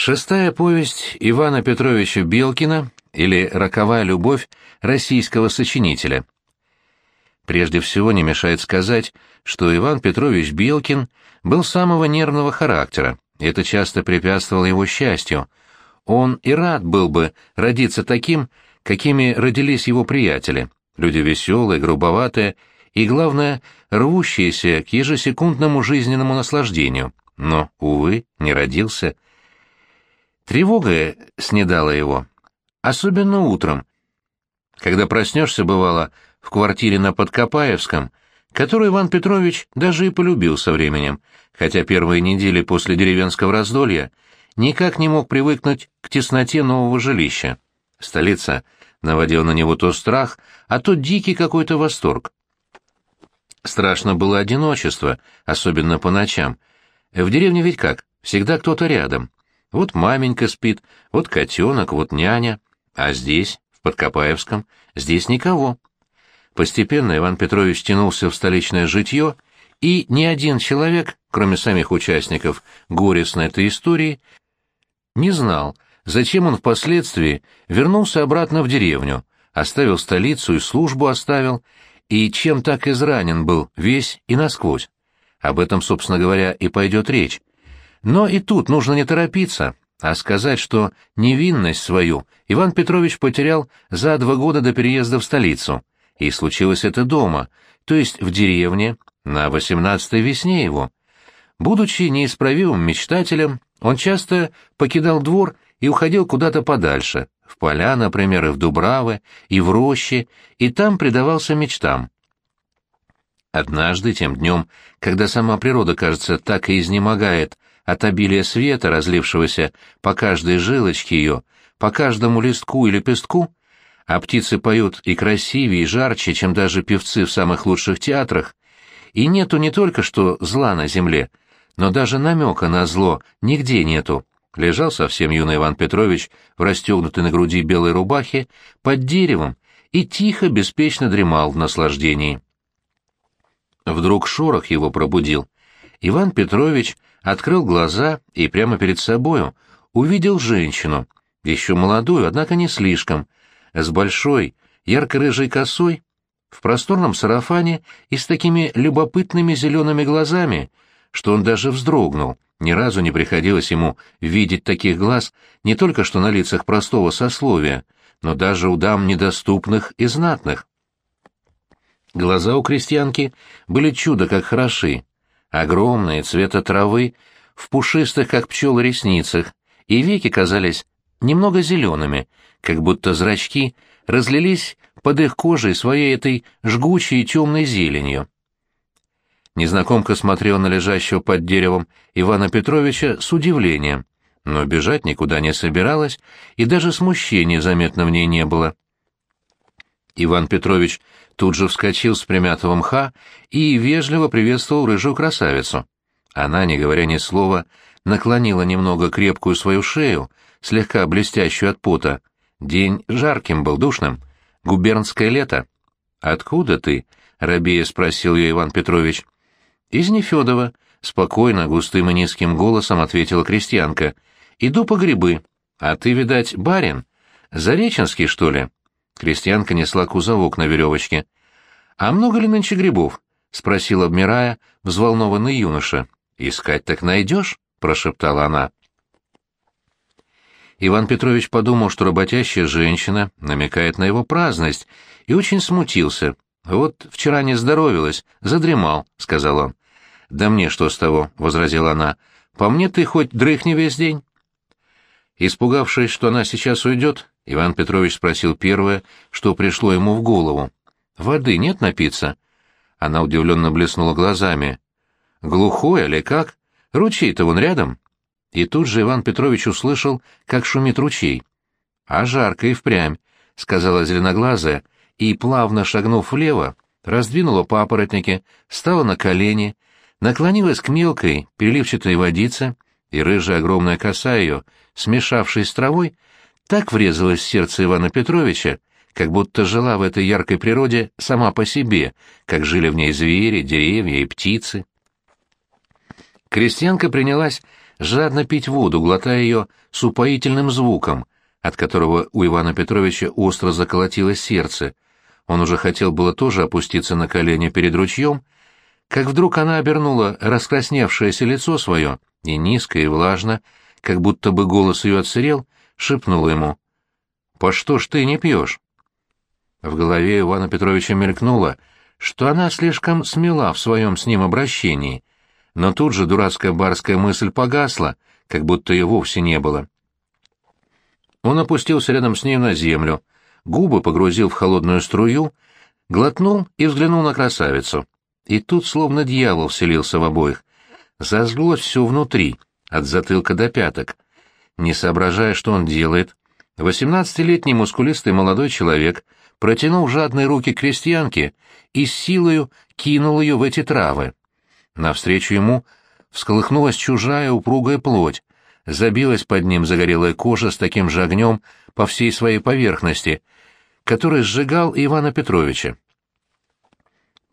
Шестая повесть Ивана Петровича Белкина или «Роковая любовь» российского сочинителя. Прежде всего не мешает сказать, что Иван Петрович Белкин был самого нервного характера, это часто препятствовало его счастью. Он и рад был бы родиться таким, какими родились его приятели, люди веселые, грубоватые и, главное, рвущиеся к ежесекундному жизненному наслаждению. Но, увы, не родился – Тревога снедала его, особенно утром, когда проснешься, бывало, в квартире на Подкопаевском, которую Иван Петрович даже и полюбил со временем, хотя первые недели после деревенского раздолья никак не мог привыкнуть к тесноте нового жилища. Столица наводила на него то страх, а то дикий какой-то восторг. Страшно было одиночество, особенно по ночам. В деревне ведь как, всегда кто-то рядом. Вот маменька спит, вот котенок, вот няня. А здесь, в Подкопаевском, здесь никого. Постепенно Иван Петрович тянулся в столичное житье, и ни один человек, кроме самих участников горестной этой истории, не знал, зачем он впоследствии вернулся обратно в деревню, оставил столицу и службу оставил, и чем так изранен был весь и насквозь. Об этом, собственно говоря, и пойдет речь. Но и тут нужно не торопиться, а сказать, что невинность свою Иван Петрович потерял за два года до переезда в столицу, и случилось это дома, то есть в деревне, на восемнадцатой весне его. Будучи неисправимым мечтателем, он часто покидал двор и уходил куда-то подальше, в поля, например, и в Дубравы, и в рощи, и там предавался мечтам. Однажды, тем днем, когда сама природа, кажется, так и изнемогает от обилия света, разлившегося по каждой жилочке ее, по каждому листку и лепестку, а птицы поют и красивее, и жарче, чем даже певцы в самых лучших театрах, и нету не только что зла на земле, но даже намека на зло нигде нету. Лежал совсем юный Иван Петрович в расстегнутой на груди белой рубахе под деревом и тихо, беспечно дремал в наслаждении. Вдруг шорох его пробудил. Иван Петрович открыл глаза и прямо перед собою увидел женщину, еще молодую, однако не слишком, с большой, ярко-рыжей косой, в просторном сарафане и с такими любопытными зелеными глазами, что он даже вздрогнул. Ни разу не приходилось ему видеть таких глаз не только что на лицах простого сословия, но даже у дам недоступных и знатных. Глаза у крестьянки были чудо как хороши, огромные, цвета травы, в пушистых, как пчелы, ресницах, и веки казались немного зелеными, как будто зрачки разлились под их кожей своей этой жгучей темной зеленью. Незнакомка смотрела на лежащего под деревом Ивана Петровича с удивлением, но бежать никуда не собиралась, и даже смущения заметно в ней не было. Иван Петрович тут же вскочил с примятого мха и вежливо приветствовал рыжую красавицу. Она, не говоря ни слова, наклонила немного крепкую свою шею, слегка блестящую от пота. День жарким был, душным. Губернское лето. «Откуда ты?» — рабея спросил ее Иван Петрович. «Из Нефедова», — спокойно, густым и низким голосом ответила крестьянка. «Иду по грибы. А ты, видать, барин? Зареченский, что ли?» Крестьянка несла кузовок на веревочке. «А много ли нынче грибов?» — спросил, обмирая, взволнованный юноша. «Искать так найдешь?» — прошептала она. Иван Петрович подумал, что работящая женщина намекает на его праздность, и очень смутился. «Вот вчера не здоровилась, задремал», — сказал он. «Да мне что с того?» — возразила она. «По мне ты хоть дрыхни весь день». Испугавшись, что она сейчас уйдет, Иван Петрович спросил первое, что пришло ему в голову. «Воды нет напиться?» Она удивленно блеснула глазами. «Глухой или как? Ручей-то вон рядом». И тут же Иван Петрович услышал, как шумит ручей. «А жарко и впрямь», — сказала зеленоглазая, и, плавно шагнув влево, раздвинула папоротники, стала на колени, наклонилась к мелкой, переливчатой водице, и рыжая огромная коса ее, смешавшись с травой, так врезалась в сердце Ивана Петровича, как будто жила в этой яркой природе сама по себе, как жили в ней звери, деревья и птицы. Крестьянка принялась жадно пить воду, глотая ее с упоительным звуком, от которого у Ивана Петровича остро заколотилось сердце. Он уже хотел было тоже опуститься на колени перед ручьем, как вдруг она обернула раскрасневшееся лицо свое и низко и влажно, как будто бы голос ее отсырел, шепнула ему. «По что ж ты не пьешь?» В голове Ивана Петровича мелькнуло, что она слишком смела в своем с ним обращении, но тут же дурацкая барская мысль погасла, как будто ее вовсе не было. Он опустился рядом с ней на землю, губы погрузил в холодную струю, глотнул и взглянул на красавицу. И тут словно дьявол вселился в обоих. Зазлось все внутри, от затылка до пяток. Не соображая, что он делает, восемнадцатилетний мускулистый молодой человек протянул жадные руки крестьянке и с силою кинул ее в эти травы. Навстречу ему всколыхнулась чужая упругая плоть, забилась под ним загорелая кожа с таким же огнем по всей своей поверхности, который сжигал Ивана Петровича.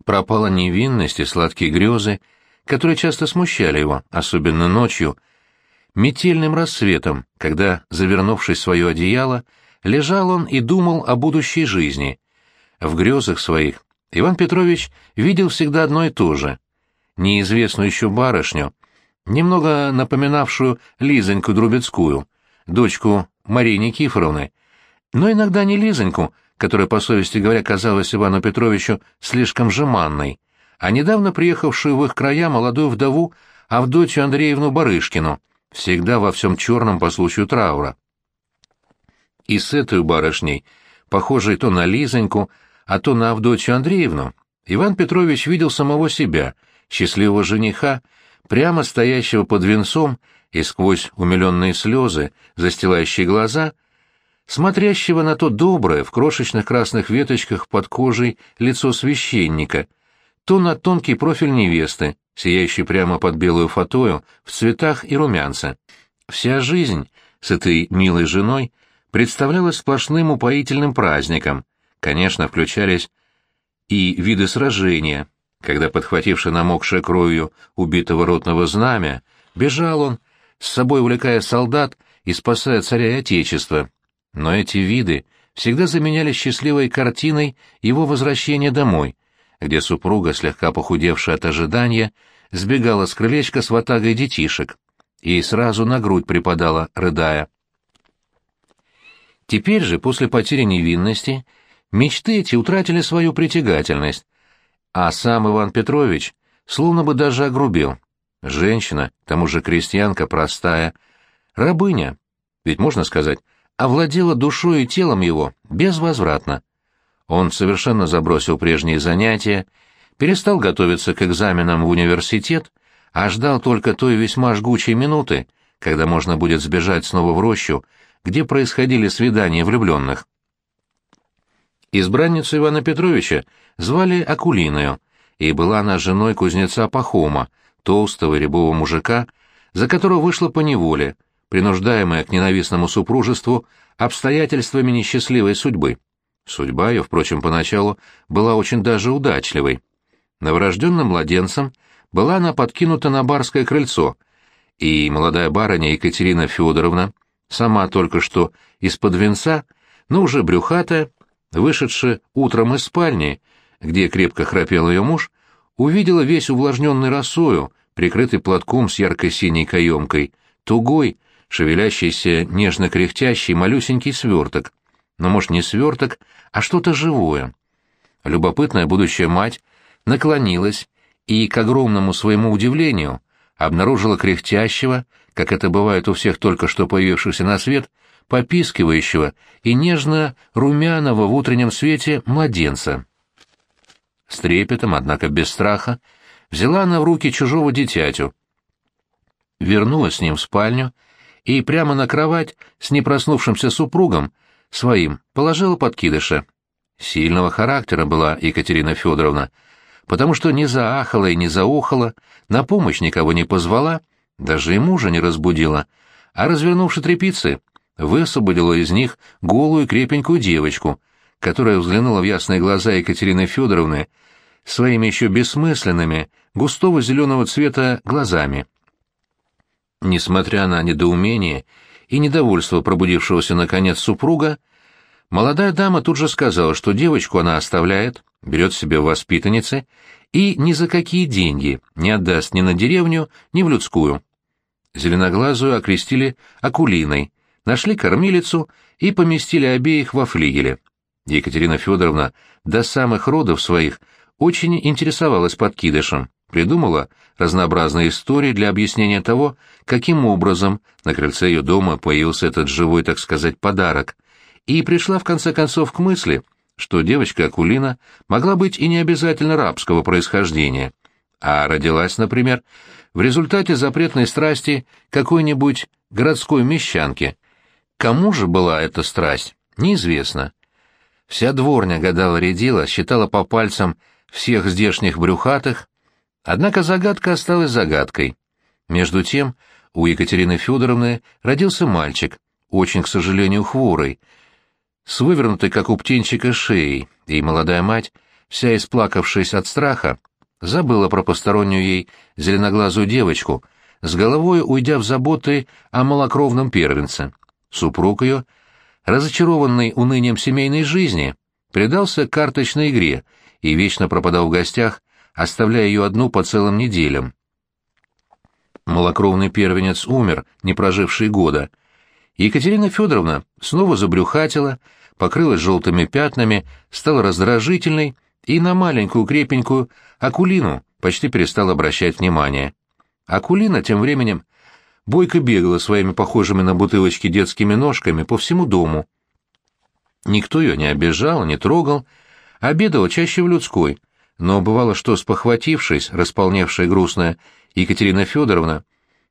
Пропала невинность и сладкие грезы, которые часто смущали его, особенно ночью, метельным рассветом, когда, завернувшись в свое одеяло, лежал он и думал о будущей жизни. В грезах своих Иван Петрович видел всегда одно и то же неизвестную еще барышню, немного напоминавшую Лизоньку Друбецкую, дочку Марии Никифоровны, но иногда не Лизоньку, которая, по совести говоря, казалась Ивану Петровичу слишком жеманной, а недавно приехавшую в их края молодую вдову Авдотью Андреевну Барышкину, всегда во всем черном по случаю траура. И с этой барышней, похожей то на Лизоньку, а то на Авдотью Андреевну, Иван Петрович видел самого себя — счастливого жениха, прямо стоящего под венцом и сквозь умиленные слезы, застилающие глаза, смотрящего на то доброе в крошечных красных веточках под кожей лицо священника, то на тонкий профиль невесты, сияющий прямо под белую фатою в цветах и румянце. Вся жизнь с этой милой женой представлялась сплошным упоительным праздником. Конечно, включались и виды сражения, когда, подхвативший намокшее кровью убитого ротного знамя, бежал он, с собой увлекая солдат и спасая царя и отечество. Но эти виды всегда заменялись счастливой картиной его возвращения домой, где супруга, слегка похудевшая от ожидания, сбегала с крылечка с ватагой детишек и сразу на грудь припадала, рыдая. Теперь же, после потери невинности, мечты эти утратили свою притягательность, а сам Иван Петрович словно бы даже огрубел. Женщина, к тому же крестьянка простая, рабыня, ведь можно сказать, овладела душой и телом его безвозвратно. Он совершенно забросил прежние занятия, перестал готовиться к экзаменам в университет, а ждал только той весьма жгучей минуты, когда можно будет сбежать снова в рощу, где происходили свидания влюбленных. Избранницу Ивана Петровича звали Акулиною, и была она женой кузнеца Пахома, толстого рябого мужика, за которого вышла по неволе, принуждаемая к ненавистному супружеству обстоятельствами несчастливой судьбы. Судьба ее, впрочем, поначалу была очень даже удачливой. Новорожденным младенцем была она подкинута на барское крыльцо, и молодая барыня Екатерина Федоровна, сама только что из-под венца, но уже брюхатая, вышедшая утром из спальни, где крепко храпел ее муж, увидела весь увлажненный росою, прикрытый платком с яркой синей каемкой, тугой, шевелящийся, нежно кряхтящий малюсенький сверток. Но, может, не сверток, а что-то живое. Любопытная будущая мать наклонилась и, к огромному своему удивлению, обнаружила кряхтящего, как это бывает у всех только что появившихся на свет, попискивающего и нежно-румяного в утреннем свете младенца. С трепетом, однако без страха, взяла она в руки чужого дитятю, вернулась с ним в спальню и прямо на кровать с непроснувшимся супругом своим положила подкидыша. Сильного характера была Екатерина Федоровна, потому что не заахала и не заохала, на помощь никого не позвала, даже и мужа не разбудила, а, развернувши трепицы, высвободила из них голую крепенькую девочку, которая взглянула в ясные глаза Екатерины Федоровны своими еще бессмысленными, густого зеленого цвета глазами. Несмотря на недоумение и недовольство пробудившегося наконец супруга, молодая дама тут же сказала, что девочку она оставляет, берет себе в воспитанницы и ни за какие деньги не отдаст ни на деревню, ни в людскую. Зеленоглазую окрестили Акулиной, нашли кормилицу и поместили обеих во флигеле. Екатерина Федоровна до самых родов своих очень интересовалась подкидышем, придумала разнообразные истории для объяснения того, каким образом на крыльце ее дома появился этот живой, так сказать, подарок, и пришла в конце концов к мысли, что девочка Акулина могла быть и не обязательно рабского происхождения, а родилась, например, в результате запретной страсти какой-нибудь городской мещанки. Кому же была эта страсть, неизвестно. Вся дворня гадала-редила, считала по пальцам всех здешних брюхатых, однако загадка осталась загадкой. Между тем, у Екатерины Федоровны родился мальчик, очень, к сожалению, хворый, с вывернутой, как у птенчика, шеей, и молодая мать, вся исплакавшись от страха, забыла про постороннюю ей зеленоглазую девочку, с головой уйдя в заботы о малокровном первенце. Супруг ее, разочарованный унынием семейной жизни, предался карточной игре и вечно пропадал в гостях, оставляя ее одну по целым неделям. Малокровный первенец умер, не проживший года. Екатерина Федоровна снова забрюхатила, покрылась желтыми пятнами, стала раздражительной и на маленькую крепенькую Акулину почти перестал обращать внимание. Акулина тем временем бойко бегала своими похожими на бутылочки детскими ножками по всему дому. Никто ее не обижал, не трогал, обедала чаще в людской, но бывало, что, спохватившись, располневшая грустная Екатерина Федоровна,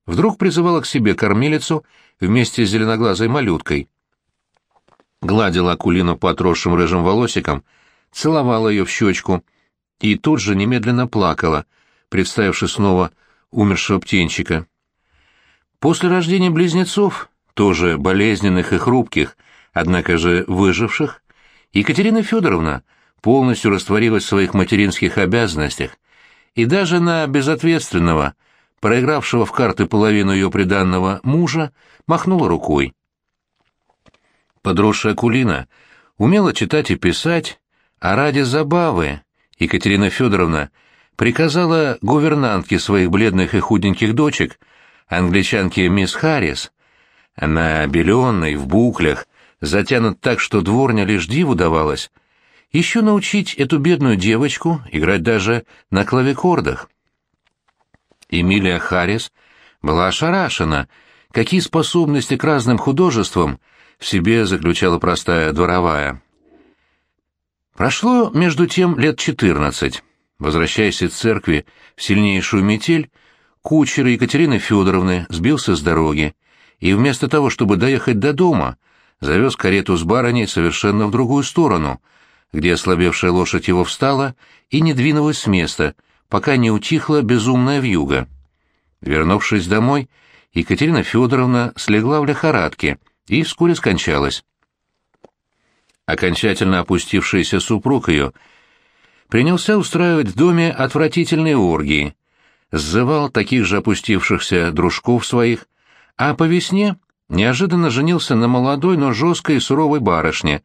вдруг призывала к себе кормилицу вместе с зеленоглазой малюткой. Гладила Акулину по отросшим рыжим волосикам, целовала ее в щечку и тут же немедленно плакала, представивши снова умершего птенчика. После рождения близнецов, тоже болезненных и хрупких, однако же выживших, Екатерина Федоровна полностью растворилась в своих материнских обязанностях и даже на безответственного, проигравшего в карты половину ее приданного мужа, махнула рукой. Подросшая Кулина умела читать и писать, а ради забавы Екатерина Федоровна приказала гувернантке своих бледных и худеньких дочек, англичанке мисс Харрис, она обеленной, в буклях, затянут так, что дворня лишь диву давалась, еще научить эту бедную девочку играть даже на клавикордах. Эмилия Харрис была ошарашена, какие способности к разным художествам в себе заключала простая дворовая. Прошло, между тем, лет четырнадцать. Возвращаясь из церкви в сильнейшую метель, кучер Екатерины Федоровны сбился с дороги и вместо того, чтобы доехать до дома, завез карету с барыней совершенно в другую сторону, где ослабевшая лошадь его встала и не двинулась с места, пока не утихла безумная вьюга. Вернувшись домой, Екатерина Федоровна слегла в лихорадке и вскоре скончалась. Окончательно опустившийся супруг ее принялся устраивать в доме отвратительные оргии, сзывал таких же опустившихся дружков своих, а по весне неожиданно женился на молодой, но жесткой и суровой барышне,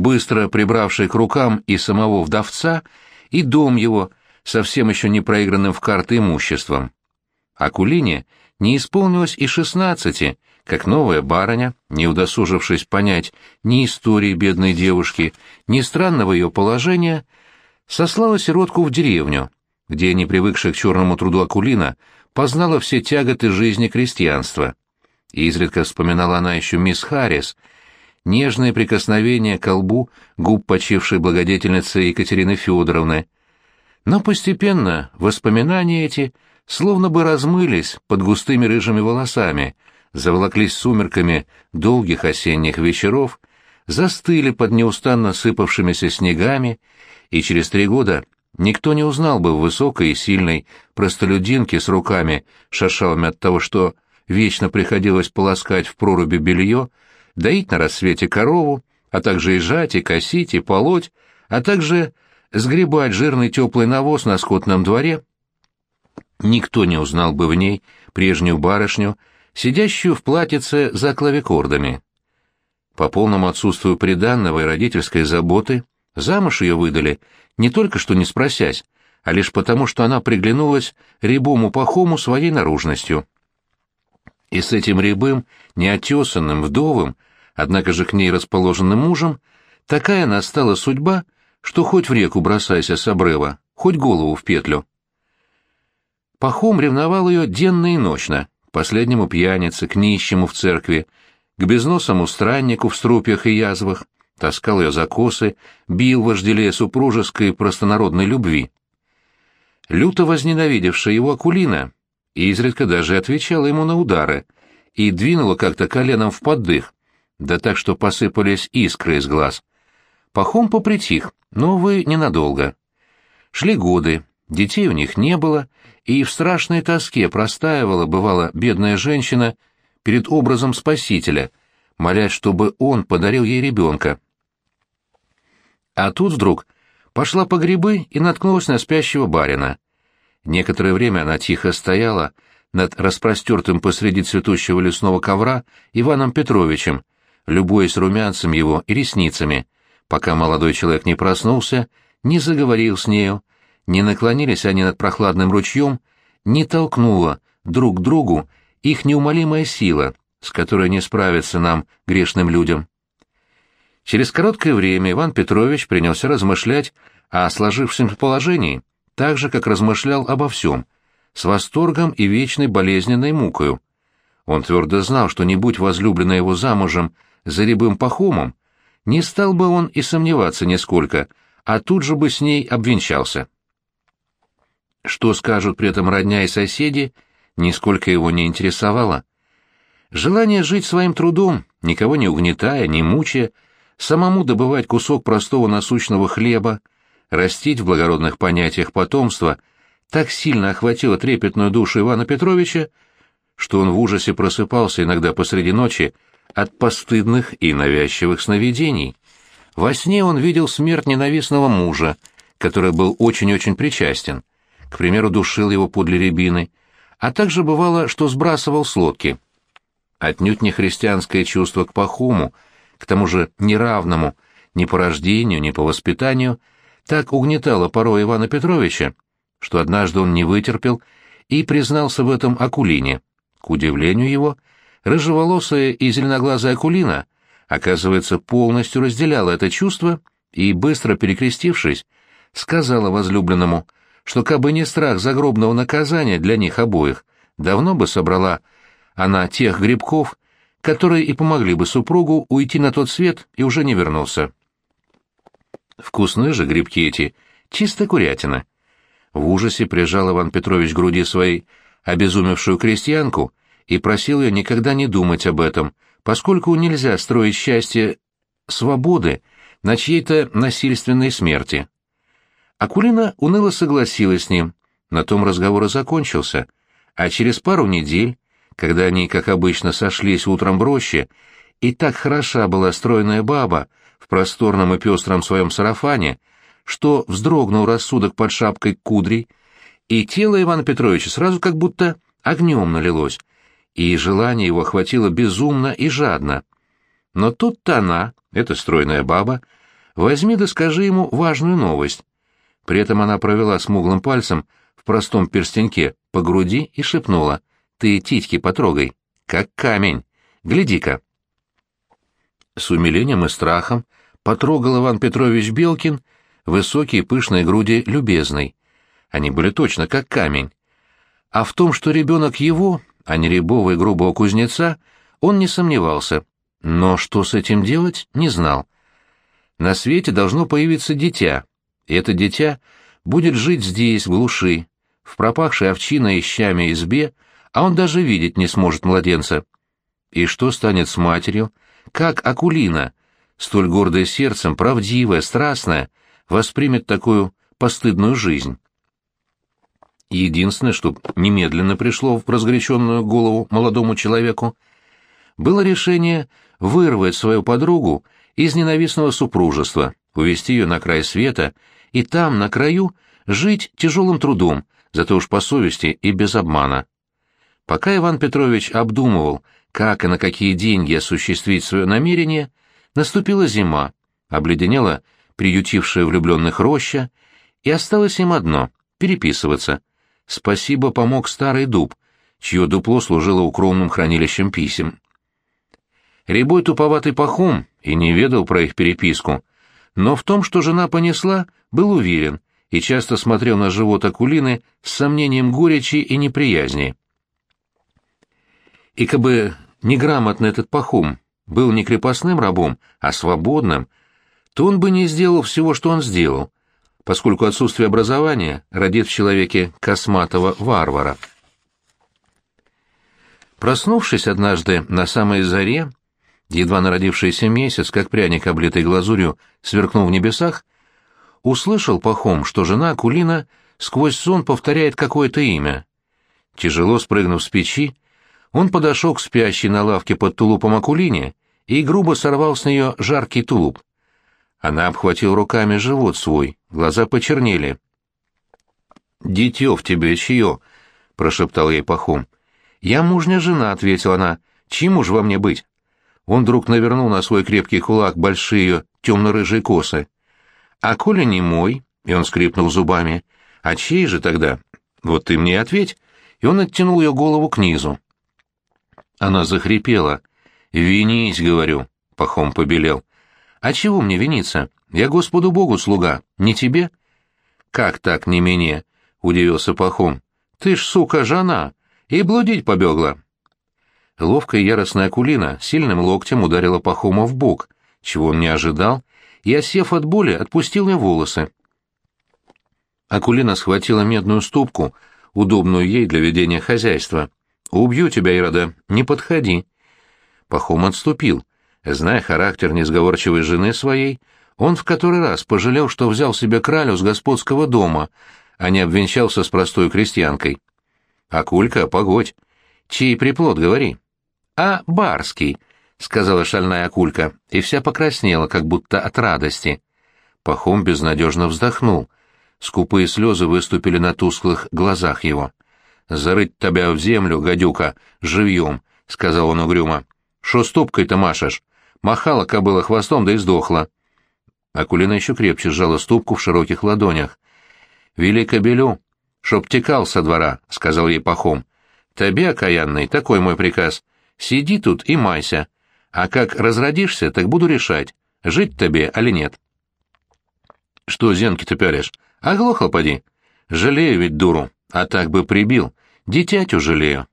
быстро прибравшей к рукам и самого вдовца, и дом его, совсем еще не проигранным в карты имуществом. Акулине не исполнилось и шестнадцати, как новая барыня, не удосужившись понять ни истории бедной девушки, ни странного ее положения, сослала сиротку в деревню, где, не привыкшая к черному труду Акулина, познала все тяготы жизни крестьянства. И изредка вспоминала она еще мисс Харрис, нежные прикосновения к колбу губ почившей благодетельницы Екатерины Федоровны. Но постепенно воспоминания эти словно бы размылись под густыми рыжими волосами, заволоклись сумерками долгих осенних вечеров, застыли под неустанно сыпавшимися снегами, и через три года никто не узнал бы высокой и сильной простолюдинки с руками, шершавыми от того, что вечно приходилось полоскать в проруби белье, доить на рассвете корову, а также и жать, и косить, и полоть, а также сгребать жирный теплый навоз на скотном дворе. Никто не узнал бы в ней прежнюю барышню сидящую в платьице за клавикордами. По полному отсутствию приданного и родительской заботы замуж ее выдали, не только что не спросясь, а лишь потому, что она приглянулась рябому пахому своей наружностью. И с этим рябым, неотесанным, вдовым, однако же к ней расположенным мужем, такая настала судьба, что хоть в реку бросайся с обрыва, хоть голову в петлю. Пахом ревновал ее денно и ночно, к последнему пьянице, к нищему в церкви, к безносому страннику в струпьях и язвах, таскал ее за косы, бил вожделея супружеской простонародной любви. Люто возненавидевшая его Акулина изредка даже отвечала ему на удары и двинула как-то коленом в поддых, да так, что посыпались искры из глаз. Пахом попритих, но, вы ненадолго. Шли годы, детей у них не было, и в страшной тоске простаивала, бывала, бедная женщина перед образом Спасителя, молясь, чтобы он подарил ей ребенка. А тут вдруг пошла по грибы и наткнулась на спящего барина. Некоторое время она тихо стояла над распростертым посреди цветущего лесного ковра Иваном Петровичем, любуясь румянцем его и ресницами, пока молодой человек не проснулся, не заговорил с нею, не наклонились они над прохладным ручьем, не толкнула друг к другу их неумолимая сила, с которой не справиться нам, грешным людям. Через короткое время Иван Петрович принялся размышлять о сложившемся положении, так же, как размышлял обо всем, с восторгом и вечной болезненной мукою. Он твердо знал, что не будь возлюблена его замужем за рябым пахомом, не стал бы он и сомневаться нисколько, а тут же бы с ней обвенчался. Что скажут при этом родня и соседи, нисколько его не интересовало. Желание жить своим трудом, никого не угнетая, не мучая, самому добывать кусок простого насущного хлеба, растить в благородных понятиях потомства, так сильно охватило трепетную душу Ивана Петровича, что он в ужасе просыпался иногда посреди ночи от постыдных и навязчивых сновидений. Во сне он видел смерть ненавистного мужа, который был очень-очень причастен, к примеру, душил его подле рябины, а также бывало, что сбрасывал с лодки. Отнюдь не христианское чувство к Пахому — к тому же неравному ни по рождению, ни по воспитанию, так угнетало порой Ивана Петровича, что однажды он не вытерпел и признался в этом Акулине. К удивлению его, рыжеволосая и зеленоглазая Акулина, оказывается, полностью разделяла это чувство и, быстро перекрестившись, сказала возлюбленному, что кабы не страх загробного наказания для них обоих, давно бы собрала она тех грибков, которые и помогли бы супругу уйти на тот свет и уже не вернулся. Вкусные же грибки эти, чисто курятина. В ужасе прижал Иван Петрович груди своей обезумевшую крестьянку и просил ее никогда не думать об этом, поскольку нельзя строить счастье свободы на чьей-то насильственной смерти. Акулина уныло согласилась с ним, на том разговор и закончился, а через пару недель когда они, как обычно, сошлись утром в роще, и так хороша была стройная баба в просторном и пестром своем сарафане, что вздрогнул рассудок под шапкой кудрей, и тело Ивана Петровича сразу как будто огнем налилось, и желание его охватило безумно и жадно. Но тут-то она, эта стройная баба, возьми да скажи ему важную новость. При этом она провела смуглым пальцем в простом перстеньке по груди и шепнула ты титьки потрогай, как камень. Гляди-ка. С умилением и страхом потрогал Иван Петрович Белкин высокие пышные груди любезной. Они были точно как камень. А в том, что ребенок его, а не рябого и грубого кузнеца, он не сомневался. Но что с этим делать, не знал. На свете должно появиться дитя, и это дитя будет жить здесь, в глуши, в пропахшей овчиной и щами избе, а он даже видеть не сможет младенца. И что станет с матерью? Как Акулина, столь гордая сердцем, правдивая, страстная, воспримет такую постыдную жизнь? Единственное, что немедленно пришло в разгоряченную голову молодому человеку, было решение вырвать свою подругу из ненавистного супружества, увести ее на край света и там, на краю, жить тяжелым трудом, зато уж по совести и без обмана. Пока Иван Петрович обдумывал, как и на какие деньги осуществить свое намерение, наступила зима, обледенела приютившая влюбленных роща, и осталось им одно — переписываться. Спасибо помог старый дуб, чье дупло служило укромным хранилищем писем. Рябой туповатый пахом и не ведал про их переписку, но в том, что жена понесла, был уверен и часто смотрел на живот Акулины с сомнением горечи и неприязни. И как бы неграмотный этот пахом был не крепостным рабом, а свободным, то он бы не сделал всего, что он сделал, поскольку отсутствие образования родит в человеке косматого варвара. Проснувшись однажды на самой заре, едва народившийся месяц, как пряник, облитый глазурью, сверкнул в небесах, услышал Пахом, что жена Акулина сквозь сон повторяет какое-то имя. Тяжело спрыгнув с печи, он подошел к спящей на лавке под тулупом Акулине и грубо сорвал с нее жаркий тулуп. Она обхватила руками живот свой, глаза почернели. «Дитё в тебе чье?» — прошептал ей Пахом. «Я мужняя жена», — ответила она. «Чему ж во мне быть?» Он вдруг навернул на свой крепкий кулак большие темно-рыжие косы. «А коли не мой?» — и он скрипнул зубами. «А чей же тогда?» «Вот ты мне ответь». И он оттянул ее голову к низу. Она захрипела. «Винись», — говорю. Пахом побелел. «А чего мне виниться? Я Господу Богу слуга, не тебе?» «Как так не мне?» — удивился Пахом. «Ты ж, сука, жена, и блудить побегла». Ловкая яростная Акулина сильным локтем ударила Пахома в бок, чего он не ожидал, и, осев от боли, отпустил ей волосы. Акулина схватила медную ступку, удобную ей для ведения хозяйства. «Убью тебя, Ирода, не подходи». Пахом отступил. Зная характер несговорчивой жены своей, он в который раз пожалел, что взял себе кралю с господского дома, а не обвенчался с простой крестьянкой. «Акулька, погодь. Чей приплод, говори?» «А, барский», — сказала шальная акулька, и вся покраснела, как будто от радости. Пахом безнадежно вздохнул. Скупые слезы выступили на тусклых глазах его. «Зарыть тебя в землю, гадюка, живьем», — сказал он угрюмо. «Шо ступкой-то машешь? Махала кобыла хвостом, да и сдохла». Акулина еще крепче сжала ступку в широких ладонях. «Вели кобелю, чтоб текал со двора», — сказал ей Пахом. «Тебе, окаянный, такой мой приказ. Сиди тут и майся. А как разродишься, так буду решать, жить тебе или нет». «Что зенки ты пялишь? Оглохла поди. Жалею ведь дуру, а так бы прибил. Дитятю жалею».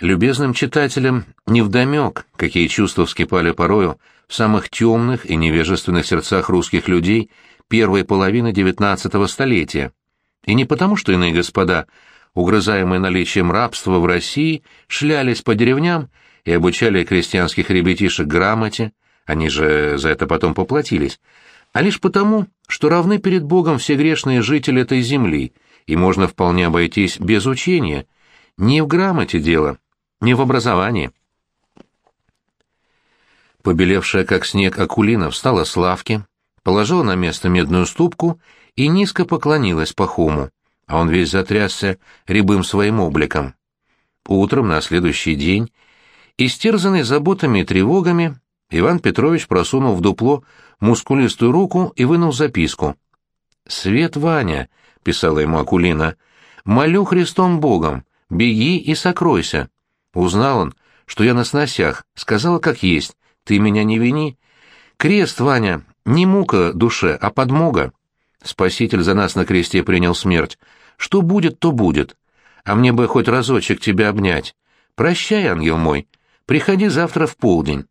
Любезным читателям невдомек, какие чувства вскипали порою в самых темных и невежественных сердцах русских людей первой половины XIX столетия. И не потому, что иные господа, угрызаемые наличием рабства в России, шлялись по деревням и обучали крестьянских ребятишек грамоте, они же за это потом поплатились, а лишь потому, что равны перед Богом все грешные жители этой земли, и можно вполне обойтись без учения. Не в грамоте дело, не в образовании. Побелевшая, как снег, Акулина встала с лавки, положила на место медную ступку и низко поклонилась Пахому, а он весь затрясся рябым своим обликом. Утром на следующий день, истерзанный заботами и тревогами, Иван Петрович просунул в дупло мускулистую руку и вынул записку. «Свет Ваня», — писала ему Акулина, — «молю Христом Богом, беги и сокройся. Узнал он, что я на сносях, сказала как есть, ты меня не вини. Крест, Ваня, не мука душе, а подмога. Спаситель за нас на кресте принял смерть. Что будет, то будет. А мне бы хоть разочек тебя обнять. Прощай, ангел мой. Приходи завтра в полдень.